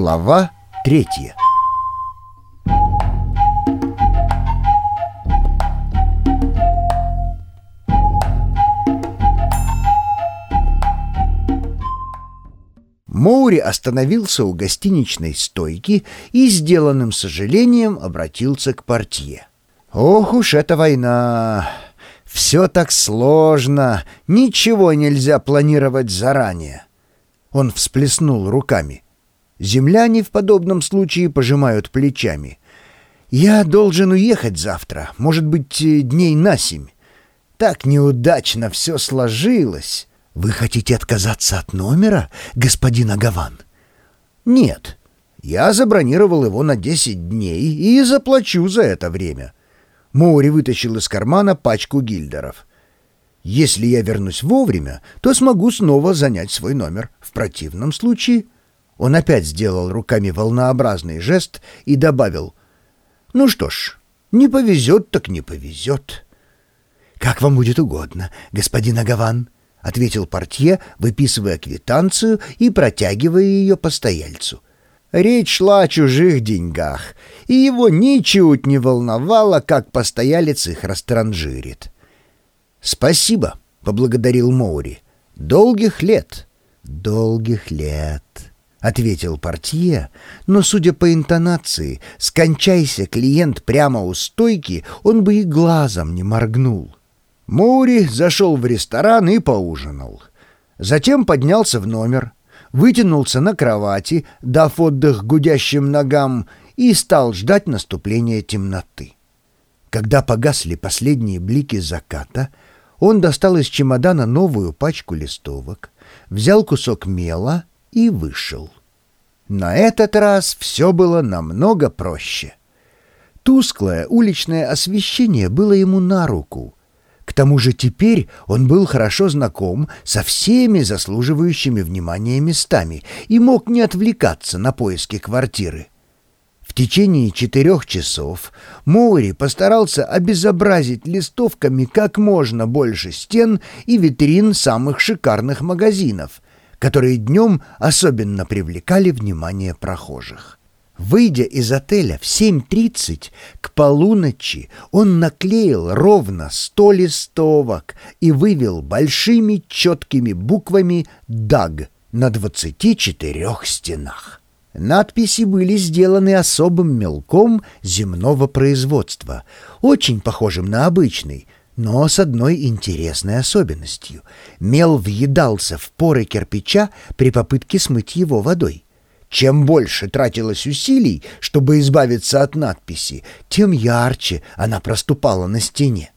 Глава третья Моури остановился у гостиничной стойки и, сделанным сожалением, обратился к портье. «Ох уж эта война! Все так сложно, ничего нельзя планировать заранее!» Он всплеснул руками. Земляне в подобном случае пожимают плечами. «Я должен уехать завтра, может быть, дней на семь. Так неудачно все сложилось». «Вы хотите отказаться от номера, господин Агаван?» «Нет. Я забронировал его на 10 дней и заплачу за это время». Моури вытащил из кармана пачку гильдеров. «Если я вернусь вовремя, то смогу снова занять свой номер. В противном случае...» Он опять сделал руками волнообразный жест и добавил. «Ну что ж, не повезет, так не повезет». «Как вам будет угодно, господин Агаван», — ответил портье, выписывая квитанцию и протягивая ее постояльцу. Речь шла о чужих деньгах, и его ничуть не волновало, как постоялец их растранжирит. «Спасибо», — поблагодарил Моури. «Долгих лет». «Долгих лет», — ответил портье, но, судя по интонации, скончайся клиент прямо у стойки, он бы и глазом не моргнул. Моури зашел в ресторан и поужинал. Затем поднялся в номер, вытянулся на кровати, дав отдых гудящим ногам, и стал ждать наступления темноты. Когда погасли последние блики заката, он достал из чемодана новую пачку листовок, взял кусок мела и вышел. На этот раз все было намного проще. Тусклое уличное освещение было ему на руку — к тому же теперь он был хорошо знаком со всеми заслуживающими внимания местами и мог не отвлекаться на поиски квартиры. В течение четырех часов Моури постарался обезобразить листовками как можно больше стен и витрин самых шикарных магазинов, которые днем особенно привлекали внимание прохожих. Выйдя из отеля в 7.30, к полуночи он наклеил ровно сто листовок и вывел большими четкими буквами «ДАГ» на 24 стенах. Надписи были сделаны особым мелком земного производства, очень похожим на обычный, но с одной интересной особенностью. Мел въедался в поры кирпича при попытке смыть его водой. Чем больше тратилось усилий, чтобы избавиться от надписи, тем ярче она проступала на стене.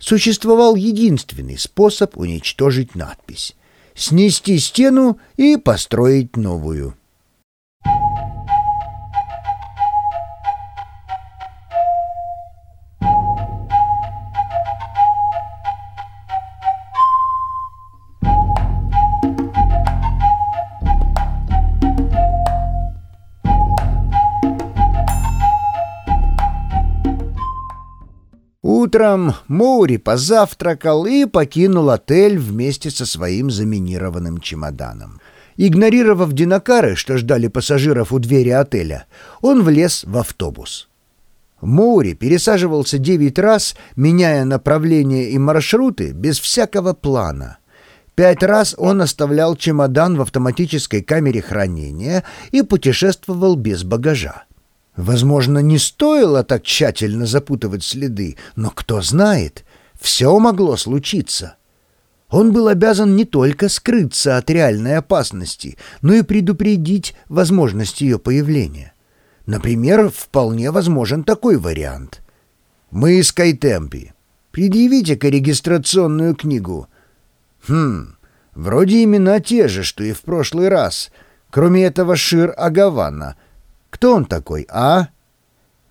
Существовал единственный способ уничтожить надпись — снести стену и построить новую. Утром Моури позавтракал и покинул отель вместе со своим заминированным чемоданом. Игнорировав динокары, что ждали пассажиров у двери отеля, он влез в автобус. Моури пересаживался девять раз, меняя направление и маршруты без всякого плана. Пять раз он оставлял чемодан в автоматической камере хранения и путешествовал без багажа. Возможно, не стоило так тщательно запутывать следы, но кто знает, все могло случиться. Он был обязан не только скрыться от реальной опасности, но и предупредить возможность ее появления. Например, вполне возможен такой вариант. «Мы из Кайтемпи. Предъявите-ка регистрационную книгу». «Хм, вроде имена те же, что и в прошлый раз, кроме этого Шир Агавана — кто он такой, а?»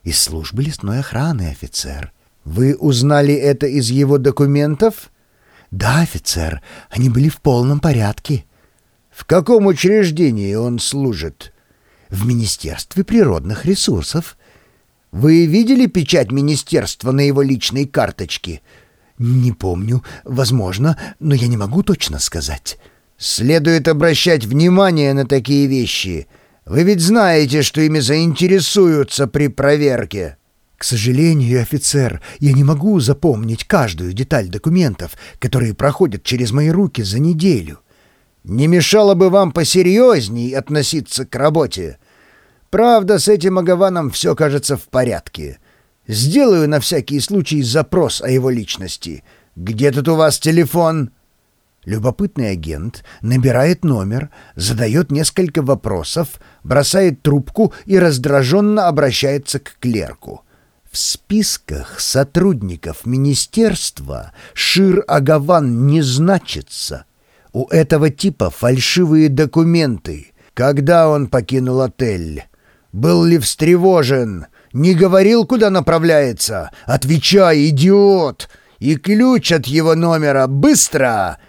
«Из службы лесной охраны, офицер». «Вы узнали это из его документов?» «Да, офицер, они были в полном порядке». «В каком учреждении он служит?» «В Министерстве природных ресурсов». «Вы видели печать министерства на его личной карточке?» «Не помню. Возможно, но я не могу точно сказать». «Следует обращать внимание на такие вещи. Вы ведь знаете, что ими заинтересуются при проверке». «К сожалению, офицер, я не могу запомнить каждую деталь документов, которые проходят через мои руки за неделю». «Не мешало бы вам посерьезней относиться к работе. Правда, с этим Агаваном все кажется в порядке. Сделаю на всякий случай запрос о его личности. Где тут у вас телефон?» Любопытный агент набирает номер, задает несколько вопросов, бросает трубку и раздраженно обращается к клерку. В списках сотрудников министерства Шир Агаван не значится. У этого типа фальшивые документы. Когда он покинул отель? Был ли встревожен? Не говорил, куда направляется? Отвечай, идиот! И ключ от его номера быстро!